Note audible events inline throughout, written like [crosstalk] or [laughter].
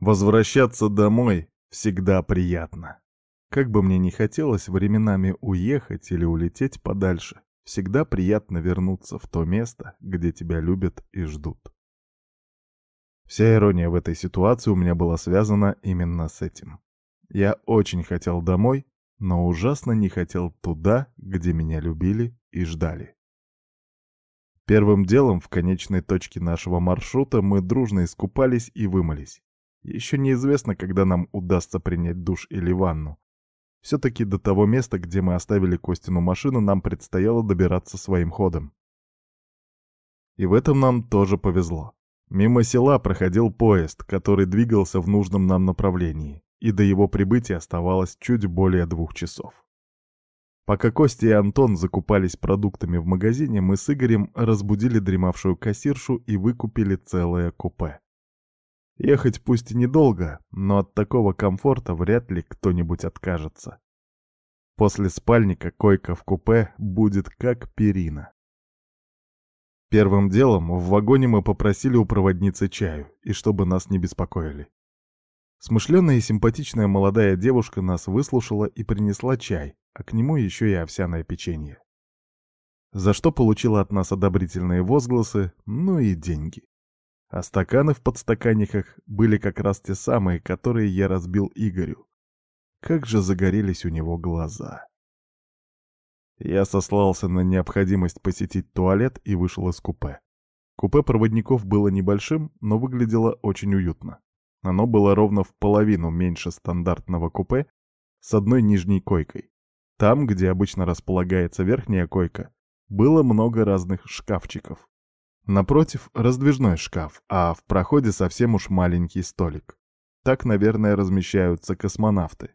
Возвращаться домой всегда приятно. Как бы мне ни хотелось временами уехать или улететь подальше, всегда приятно вернуться в то место, где тебя любят и ждут. Вся ирония в этой ситуации у меня была связана именно с этим. Я очень хотел домой, но ужасно не хотел туда, где меня любили и ждали. Первым делом в конечной точке нашего маршрута мы дружно искупались и вымылись. Еще неизвестно, когда нам удастся принять душ или ванну. Все-таки до того места, где мы оставили Костину машину, нам предстояло добираться своим ходом. И в этом нам тоже повезло. Мимо села проходил поезд, который двигался в нужном нам направлении, и до его прибытия оставалось чуть более двух часов. Пока Костя и Антон закупались продуктами в магазине, мы с Игорем разбудили дремавшую кассиршу и выкупили целое купе. Ехать пусть и недолго, но от такого комфорта вряд ли кто-нибудь откажется. После спальника койка в купе будет как перина. Первым делом в вагоне мы попросили у проводницы чаю, и чтобы нас не беспокоили. Смышленая и симпатичная молодая девушка нас выслушала и принесла чай, а к нему еще и овсяное печенье. За что получила от нас одобрительные возгласы, ну и деньги. А стаканы в подстаканниках были как раз те самые, которые я разбил Игорю. Как же загорелись у него глаза. Я сослался на необходимость посетить туалет и вышел из купе. Купе проводников было небольшим, но выглядело очень уютно. Оно было ровно в половину меньше стандартного купе с одной нижней койкой. Там, где обычно располагается верхняя койка, было много разных шкафчиков. Напротив — раздвижной шкаф, а в проходе совсем уж маленький столик. Так, наверное, размещаются космонавты.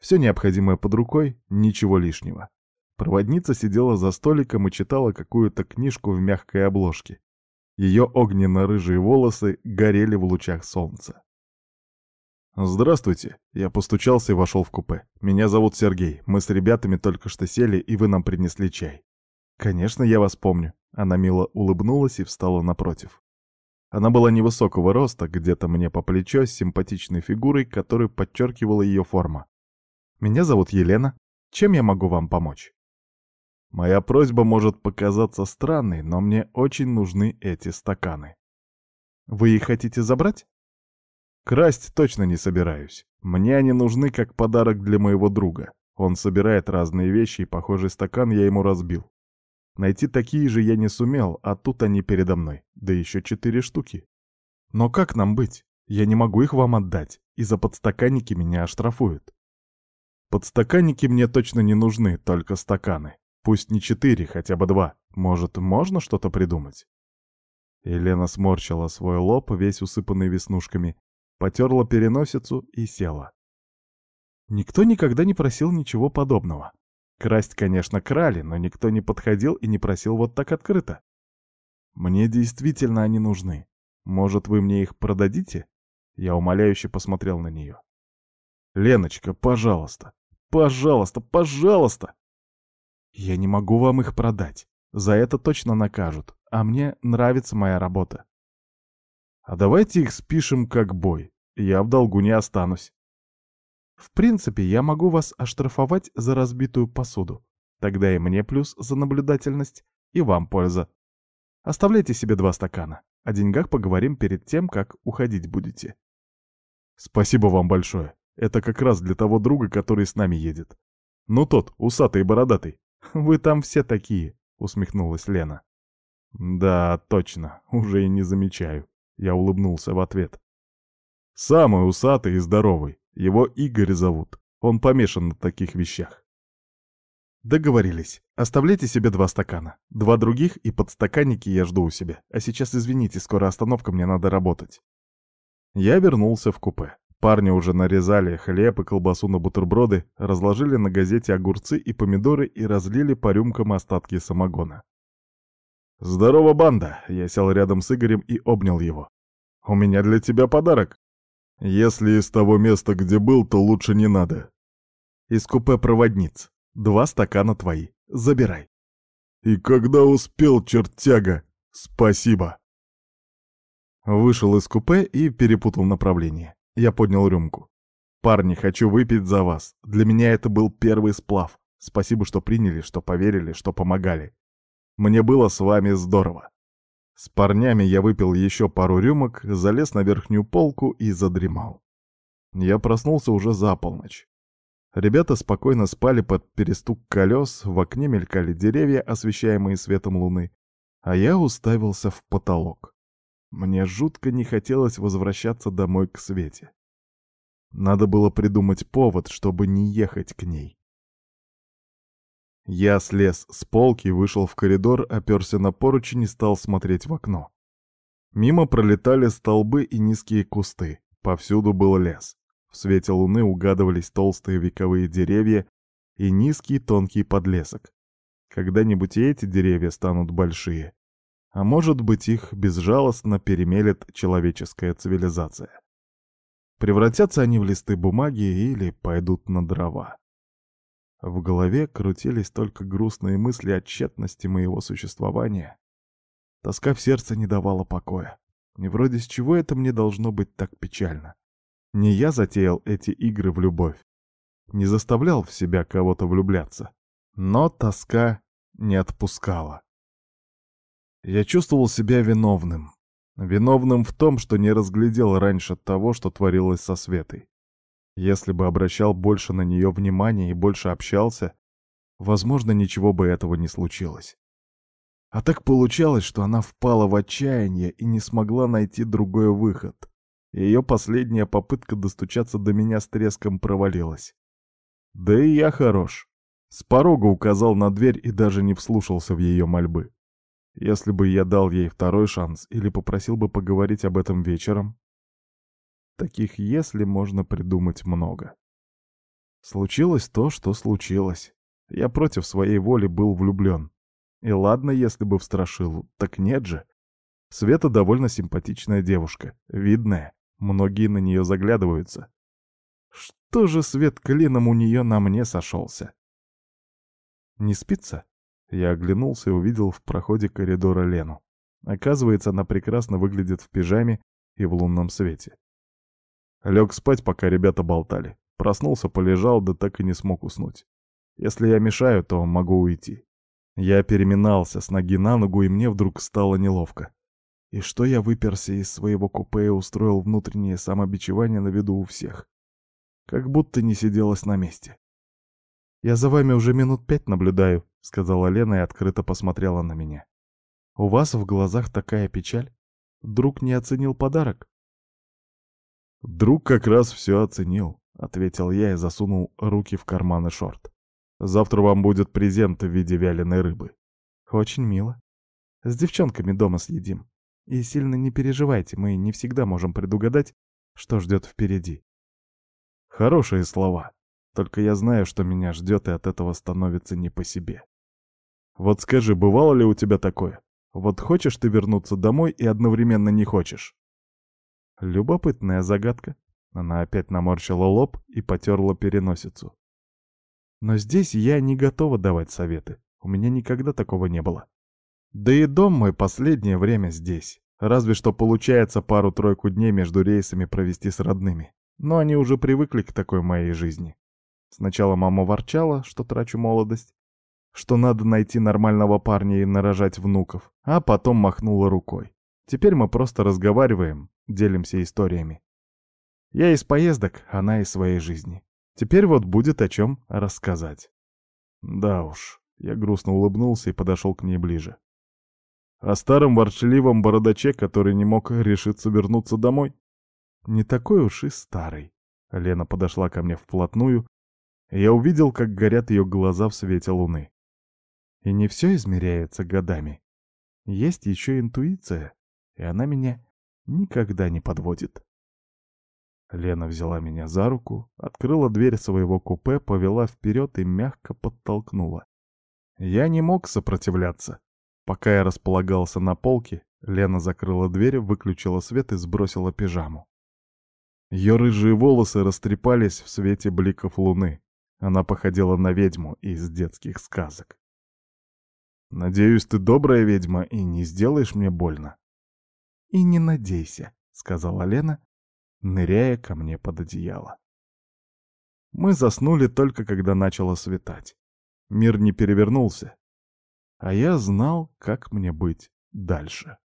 Все необходимое под рукой, ничего лишнего. Проводница сидела за столиком и читала какую-то книжку в мягкой обложке. Ее огненно-рыжие волосы горели в лучах солнца. «Здравствуйте!» Я постучался и вошел в купе. «Меня зовут Сергей. Мы с ребятами только что сели, и вы нам принесли чай». «Конечно, я вас помню». Она мило улыбнулась и встала напротив. Она была невысокого роста, где-то мне по плечо, с симпатичной фигурой, которую подчеркивала ее форма. «Меня зовут Елена. Чем я могу вам помочь?» Моя просьба может показаться странной, но мне очень нужны эти стаканы. Вы их хотите забрать? Красть точно не собираюсь. Мне они нужны как подарок для моего друга. Он собирает разные вещи, и похожий стакан я ему разбил. Найти такие же я не сумел, а тут они передо мной. Да еще четыре штуки. Но как нам быть? Я не могу их вам отдать, и за подстаканники меня оштрафуют. Подстаканники мне точно не нужны, только стаканы. Пусть не четыре, хотя бы два. Может, можно что-то придумать? Елена сморщила свой лоб, весь усыпанный веснушками, потерла переносицу и села. Никто никогда не просил ничего подобного. Красть, конечно, крали, но никто не подходил и не просил вот так открыто. Мне действительно они нужны. Может, вы мне их продадите? Я умоляюще посмотрел на нее. Леночка, пожалуйста, пожалуйста, пожалуйста! Я не могу вам их продать. За это точно накажут. А мне нравится моя работа. А давайте их спишем как бой. Я в долгу не останусь. В принципе, я могу вас оштрафовать за разбитую посуду. Тогда и мне плюс за наблюдательность, и вам польза. Оставляйте себе два стакана. О деньгах поговорим перед тем, как уходить будете. Спасибо вам большое. Это как раз для того друга, который с нами едет. Ну тот, усатый и бородатый. [laughs] Вы там все такие, усмехнулась Лена. Да, точно, уже и не замечаю. Я улыбнулся в ответ. Самый усатый и здоровый. Его Игорь зовут. Он помешан на таких вещах. Договорились. Оставляйте себе два стакана. Два других и подстаканники я жду у себя. А сейчас извините, скоро остановка, мне надо работать. Я вернулся в купе. Парни уже нарезали хлеб и колбасу на бутерброды, разложили на газете огурцы и помидоры и разлили по рюмкам остатки самогона. «Здорово, банда!» — я сел рядом с Игорем и обнял его. «У меня для тебя подарок. Если из того места, где был, то лучше не надо. Из купе проводниц. Два стакана твои. Забирай». «И когда успел, чертяга? Спасибо!» Вышел из купе и перепутал направление. Я поднял рюмку. «Парни, хочу выпить за вас. Для меня это был первый сплав. Спасибо, что приняли, что поверили, что помогали. Мне было с вами здорово». С парнями я выпил еще пару рюмок, залез на верхнюю полку и задремал. Я проснулся уже за полночь. Ребята спокойно спали под перестук колес, в окне мелькали деревья, освещаемые светом луны, а я уставился в потолок. Мне жутко не хотелось возвращаться домой к Свете. Надо было придумать повод, чтобы не ехать к ней. Я слез с полки, вышел в коридор, оперся на поручень и стал смотреть в окно. Мимо пролетали столбы и низкие кусты, повсюду был лес. В свете луны угадывались толстые вековые деревья и низкий тонкий подлесок. Когда-нибудь и эти деревья станут большие. А может быть, их безжалостно перемелет человеческая цивилизация. Превратятся они в листы бумаги или пойдут на дрова. В голове крутились только грустные мысли о тщетности моего существования. Тоска в сердце не давала покоя. И вроде с чего это мне должно быть так печально? Не я затеял эти игры в любовь. Не заставлял в себя кого-то влюбляться. Но тоска не отпускала. Я чувствовал себя виновным. Виновным в том, что не разглядел раньше того, что творилось со Светой. Если бы обращал больше на нее внимания и больше общался, возможно, ничего бы этого не случилось. А так получалось, что она впала в отчаяние и не смогла найти другой выход. Ее последняя попытка достучаться до меня с треском провалилась. Да и я хорош. С порога указал на дверь и даже не вслушался в ее мольбы. Если бы я дал ей второй шанс или попросил бы поговорить об этом вечером, таких «если» можно придумать много. Случилось то, что случилось. Я против своей воли был влюблен. И ладно, если бы в Страшилу, так нет же. Света довольно симпатичная девушка, видная. Многие на нее заглядываются. Что же свет клином у нее на мне сошелся? Не спится? Я оглянулся и увидел в проходе коридора Лену. Оказывается, она прекрасно выглядит в пижаме и в лунном свете. Лег спать, пока ребята болтали. Проснулся, полежал, да так и не смог уснуть. Если я мешаю, то могу уйти. Я переминался с ноги на ногу, и мне вдруг стало неловко. И что я выперся из своего купе и устроил внутреннее самобичевание на виду у всех. Как будто не сиделось на месте. «Я за вами уже минут пять наблюдаю», — сказала Лена и открыто посмотрела на меня. «У вас в глазах такая печаль? Друг не оценил подарок?» «Друг как раз все оценил», — ответил я и засунул руки в карманы шорт. «Завтра вам будет презент в виде вяленой рыбы». «Очень мило. С девчонками дома съедим. И сильно не переживайте, мы не всегда можем предугадать, что ждет впереди. Хорошие слова. Только я знаю, что меня ждет, и от этого становится не по себе. Вот скажи, бывало ли у тебя такое? Вот хочешь ты вернуться домой и одновременно не хочешь? Любопытная загадка. Она опять наморщила лоб и потерла переносицу. Но здесь я не готова давать советы. У меня никогда такого не было. Да и дом мой последнее время здесь. Разве что получается пару-тройку дней между рейсами провести с родными. Но они уже привыкли к такой моей жизни. Сначала мама ворчала, что трачу молодость, что надо найти нормального парня и нарожать внуков, а потом махнула рукой. Теперь мы просто разговариваем, делимся историями. Я из поездок, она из своей жизни. Теперь вот будет о чем рассказать. Да уж, я грустно улыбнулся и подошел к ней ближе. О старом ворчливом бородаче, который не мог решиться вернуться домой? Не такой уж и старый. Лена подошла ко мне вплотную, и я увидел, как горят ее глаза в свете луны. И не все измеряется годами. Есть еще интуиция, и она меня никогда не подводит. Лена взяла меня за руку, открыла дверь своего купе, повела вперед и мягко подтолкнула. Я не мог сопротивляться. Пока я располагался на полке, Лена закрыла дверь, выключила свет и сбросила пижаму. Ее рыжие волосы растрепались в свете бликов луны. Она походила на ведьму из детских сказок. «Надеюсь, ты добрая ведьма и не сделаешь мне больно?» «И не надейся», — сказала Лена, ныряя ко мне под одеяло. Мы заснули только когда начало светать. Мир не перевернулся, а я знал, как мне быть дальше.